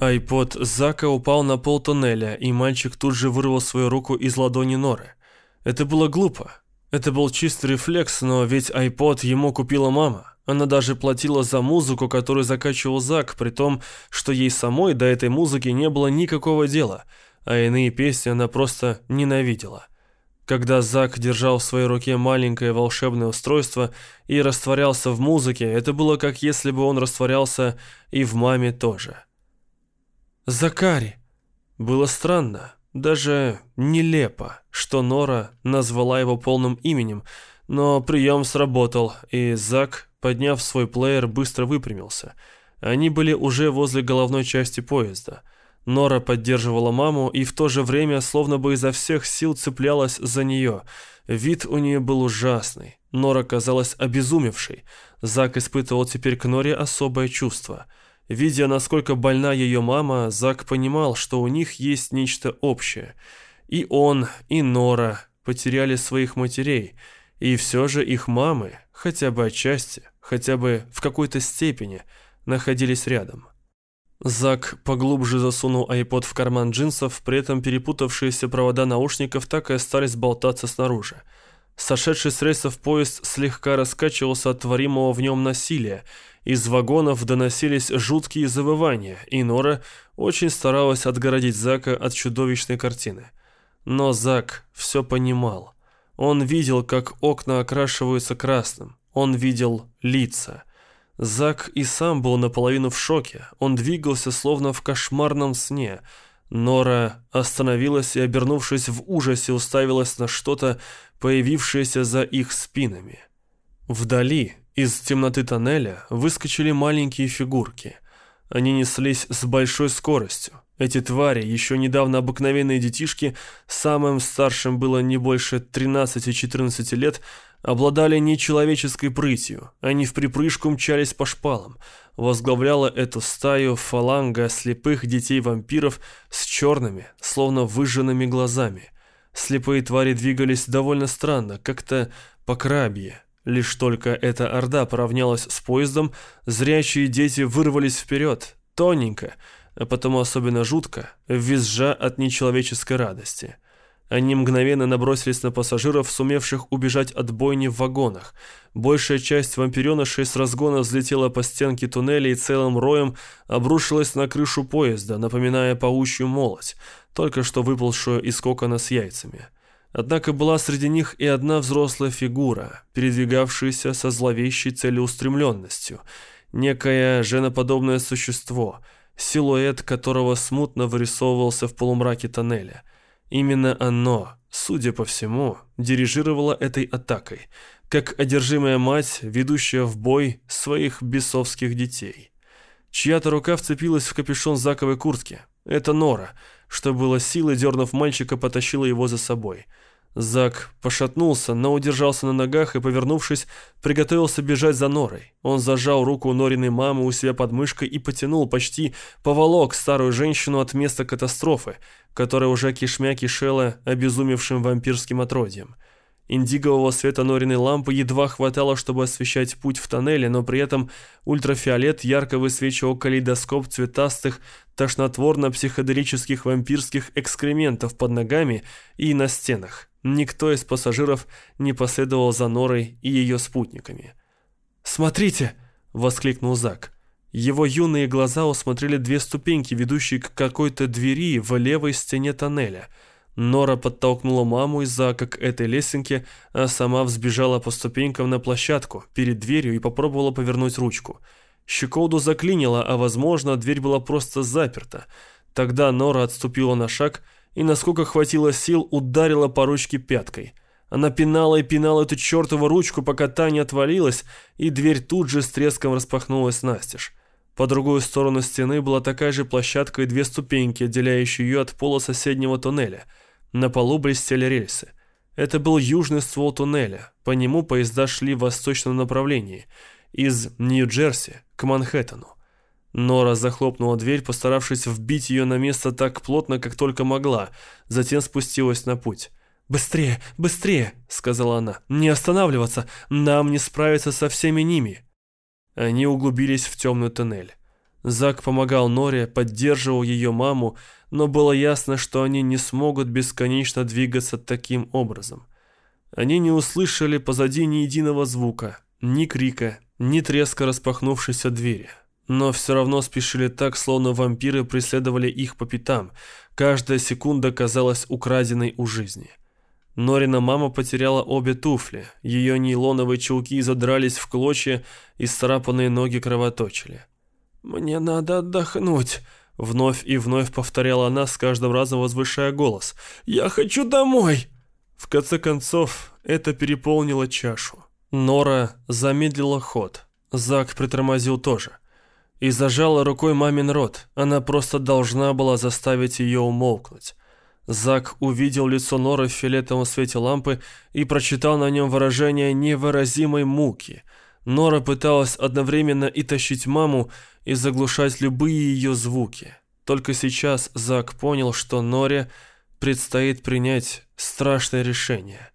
Айпод Зака упал на пол туннеля, и мальчик тут же вырвал свою руку из ладони Норы. Это было глупо. Это был чистый рефлекс, но ведь iPod ему купила мама. Она даже платила за музыку, которую закачивал Зак, при том, что ей самой до этой музыки не было никакого дела, а иные песни она просто ненавидела. Когда Зак держал в своей руке маленькое волшебное устройство и растворялся в музыке, это было как если бы он растворялся и в маме тоже. «Закари!» Было странно, даже нелепо, что Нора назвала его полным именем, но прием сработал, и Зак, подняв свой плеер, быстро выпрямился. Они были уже возле головной части поезда. Нора поддерживала маму и в то же время словно бы изо всех сил цеплялась за нее. Вид у нее был ужасный. Нора казалась обезумевшей. Зак испытывал теперь к Норе особое чувство – Видя, насколько больна ее мама, Зак понимал, что у них есть нечто общее. И он, и Нора потеряли своих матерей, и все же их мамы, хотя бы отчасти, хотя бы в какой-то степени, находились рядом. Зак поглубже засунул айпод в карман джинсов, при этом перепутавшиеся провода наушников так и остались болтаться снаружи. Сошедший с рельсов поезд слегка раскачивался от творимого в нем насилия, из вагонов доносились жуткие завывания, и Нора очень старалась отгородить Зака от чудовищной картины. Но Зак все понимал. Он видел, как окна окрашиваются красным. Он видел лица. Зак и сам был наполовину в шоке. Он двигался словно в кошмарном сне. Нора остановилась и, обернувшись в ужасе, уставилась на что-то, появившееся за их спинами. Вдали, из темноты тоннеля выскочили маленькие фигурки. Они неслись с большой скоростью. Эти твари, еще недавно обыкновенные детишки, самым старшим было не больше 13-14 лет, обладали нечеловеческой прытью. Они в припрыжку мчались по шпалам. Возглавляла эту стаю фаланга слепых детей-вампиров с черными, словно выжженными глазами. Слепые твари двигались довольно странно, как-то по крабье, Лишь только эта орда поравнялась с поездом, зрячие дети вырвались вперед, тоненько, а потом особенно жутко, визжа от нечеловеческой радости. Они мгновенно набросились на пассажиров, сумевших убежать от бойни в вагонах. Большая часть вампиренышей с разгона взлетела по стенке туннеля и целым роем обрушилась на крышу поезда, напоминая паучью молоть, только что выползшую из кокона с яйцами. Однако была среди них и одна взрослая фигура, передвигавшаяся со зловещей целеустремленностью, некое женоподобное существо, силуэт которого смутно вырисовывался в полумраке тоннеля. Именно оно, судя по всему, дирижировало этой атакой, как одержимая мать, ведущая в бой своих бесовских детей. Чья-то рука вцепилась в капюшон заковой куртки. Это Нора, что было силой, дернув мальчика, потащила его за собой – Зак пошатнулся, но удержался на ногах и, повернувшись, приготовился бежать за Норой. Он зажал руку Нориной мамы у себя под мышкой и потянул, почти поволок старую женщину от места катастрофы, которая уже кишмя кишела обезумевшим вампирским отродьем. Индигового света Нориной лампы едва хватало, чтобы освещать путь в тоннеле, но при этом ультрафиолет ярко высвечивал калейдоскоп цветастых, тошнотворно-психоделических вампирских экскрементов под ногами и на стенах. Никто из пассажиров не последовал за Норой и ее спутниками. «Смотрите!» — воскликнул Зак. Его юные глаза усмотрели две ступеньки, ведущие к какой-то двери в левой стене тоннеля. Нора подтолкнула маму из Зака к этой лесенке, а сама взбежала по ступенькам на площадку перед дверью и попробовала повернуть ручку. Щеколду заклинило, а возможно, дверь была просто заперта. Тогда Нора отступила на шаг и, насколько хватило сил, ударила по ручке пяткой. Она пинала и пинала эту чертову ручку, пока та не отвалилась, и дверь тут же с треском распахнулась настежь. По другую сторону стены была такая же площадка и две ступеньки, отделяющие ее от пола соседнего туннеля. На полу блестели рельсы. Это был южный ствол туннеля. По нему поезда шли в восточном направлении, из Нью-Джерси к Манхэттену. Нора захлопнула дверь, постаравшись вбить ее на место так плотно, как только могла, затем спустилась на путь. «Быстрее, быстрее!» — сказала она. «Не останавливаться! Нам не справиться со всеми ними!» Они углубились в темный туннель. Зак помогал Норе, поддерживал ее маму, но было ясно, что они не смогут бесконечно двигаться таким образом. Они не услышали позади ни единого звука, ни крика, ни треска распахнувшейся двери. Но все равно спешили так, словно вампиры преследовали их по пятам. Каждая секунда казалась украденной у жизни. Норина мама потеряла обе туфли. Ее нейлоновые чулки задрались в клочья, и сцарапанные ноги кровоточили. «Мне надо отдохнуть», — вновь и вновь повторяла она, с каждым разом возвышая голос. «Я хочу домой!» В конце концов, это переполнило чашу. Нора замедлила ход. Зак притормозил тоже. И зажала рукой мамин рот. Она просто должна была заставить ее умолкнуть. Зак увидел лицо Норы в фиолетовом свете лампы и прочитал на нем выражение невыразимой муки. Нора пыталась одновременно и тащить маму, и заглушать любые ее звуки. Только сейчас Зак понял, что Норе предстоит принять страшное решение.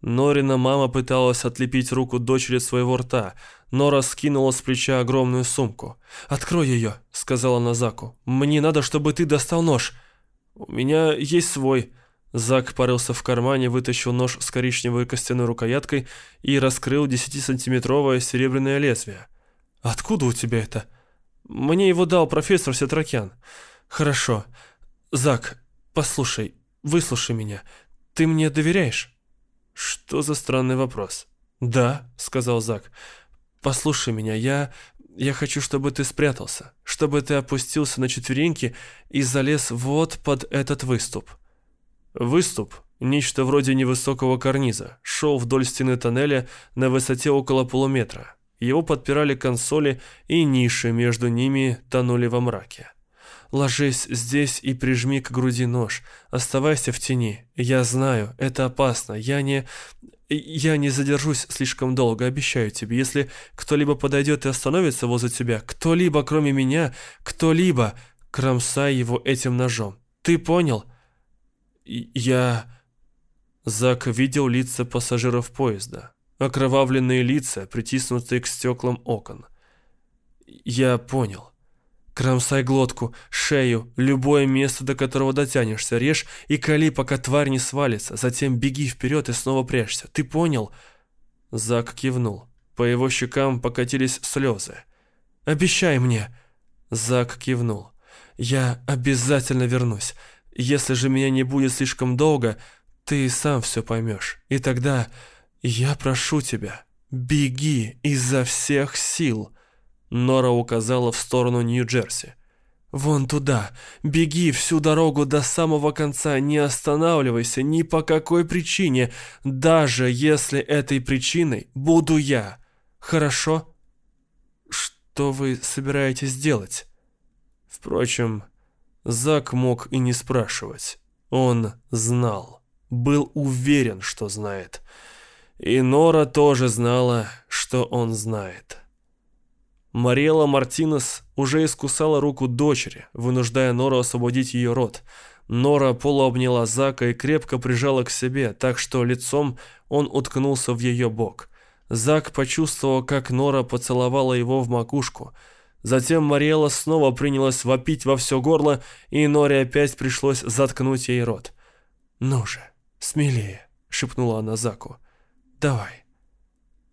Норина мама пыталась отлепить руку дочери своего рта. Нора скинула с плеча огромную сумку. «Открой ее», — сказала она Заку. «Мне надо, чтобы ты достал нож». «У меня есть свой». Зак порылся в кармане, вытащил нож с коричневой костяной рукояткой и раскрыл 10-сантиметровое серебряное лезвие. «Откуда у тебя это?» Мне его дал профессор Сетракян. Хорошо. Зак, послушай, выслушай меня. Ты мне доверяешь? Что за странный вопрос? Да, сказал Зак. Послушай меня, я... Я хочу, чтобы ты спрятался, чтобы ты опустился на четвереньки и залез вот под этот выступ. Выступ, нечто вроде невысокого карниза, шел вдоль стены тоннеля на высоте около полуметра. Его подпирали консоли, и ниши между ними тонули во мраке. «Ложись здесь и прижми к груди нож. Оставайся в тени. Я знаю, это опасно. Я не... Я не задержусь слишком долго, обещаю тебе. Если кто-либо подойдет и остановится возле тебя, кто-либо, кроме меня, кто-либо, кромсай его этим ножом. Ты понял?» «Я...» Зак видел лица пассажиров поезда окровавленные лица, притиснутые к стеклам окон. Я понял. Кромсай глотку, шею, любое место, до которого дотянешься, режь и кали, пока тварь не свалится, затем беги вперед и снова прячься. Ты понял?» Зак кивнул. По его щекам покатились слезы. «Обещай мне!» Зак кивнул. «Я обязательно вернусь. Если же меня не будет слишком долго, ты сам все поймешь. И тогда «Я прошу тебя, беги изо всех сил!» Нора указала в сторону Нью-Джерси. «Вон туда. Беги всю дорогу до самого конца, не останавливайся ни по какой причине, даже если этой причиной буду я. Хорошо?» «Что вы собираетесь делать?» Впрочем, Зак мог и не спрашивать. Он знал. Был уверен, что знает. И Нора тоже знала, что он знает. Мариэла Мартинес уже искусала руку дочери, вынуждая Нору освободить ее рот. Нора полуобняла Зака и крепко прижала к себе, так что лицом он уткнулся в ее бок. Зак почувствовал, как Нора поцеловала его в макушку. Затем Мариэла снова принялась вопить во все горло, и Норе опять пришлось заткнуть ей рот. «Ну же, смелее», — шепнула она Заку. Давай.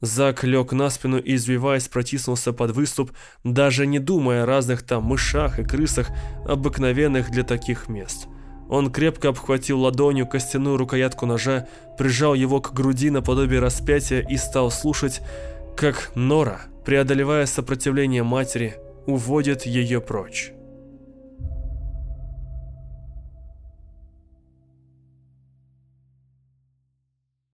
Зак лег на спину и, извиваясь, протиснулся под выступ, даже не думая о разных там мышах и крысах, обыкновенных для таких мест. Он крепко обхватил ладонью костяную рукоятку ножа, прижал его к груди наподобие распятия и стал слушать, как Нора, преодолевая сопротивление матери, уводит ее прочь.